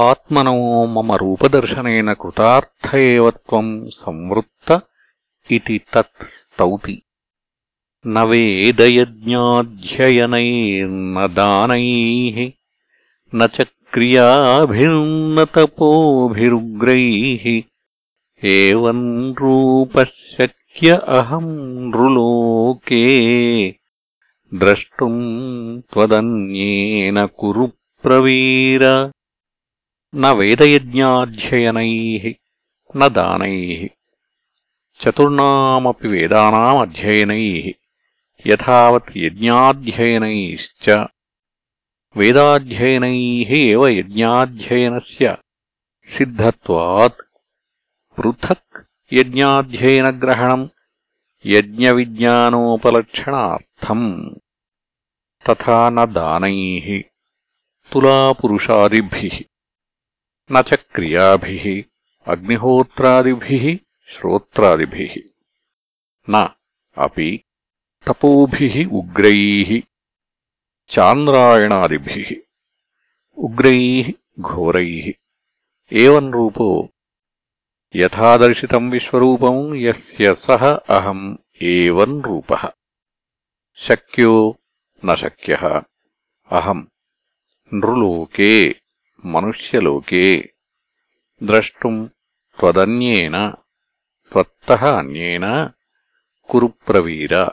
ఆత్మనో మమ రూపదర్శన కృతార్థ సంవృత్త ఇది తత్ స్తౌతి. న వేదయజ్ఞాధ్యయనైర్న దానైః న రూపశక్య అహం నృలోకే ద్రష్ం త్వదన్యేన కురు ప్రవీర. न वेदयज्ञाध्ययनैः न दानैः चतुर्णामपि वेदानामध्ययनैः यथावत् यज्ञाध्ययनैश्च वेदाध्ययनैः एव यज्ञाध्ययनस्य सिद्धत्वात् पृथक् यज्ञाध्ययनग्रहणम् यज्ञविज्ञानोपलक्षणार्थम् तथा न दानैः तुलापुरुषादिभिः न च क्रियाभिः, अग्निहोत्रादिभिः, श्रोत्रादिभिः। न, अपि तपोभिः, उग्रैः, चान्द्रायणादिभिः। उग्रैः, घोरैः। एवम् रूपो यथा दर्शितम् विश्वरूपम् यस्य सः अहम् रूपः। शक्यो न शक्यः। अहम् नृलोके। మనుష్యలోకే ద్రష్టుం త్వదన్యేన త్వత్త అన్యేన కురు ప్రవీరా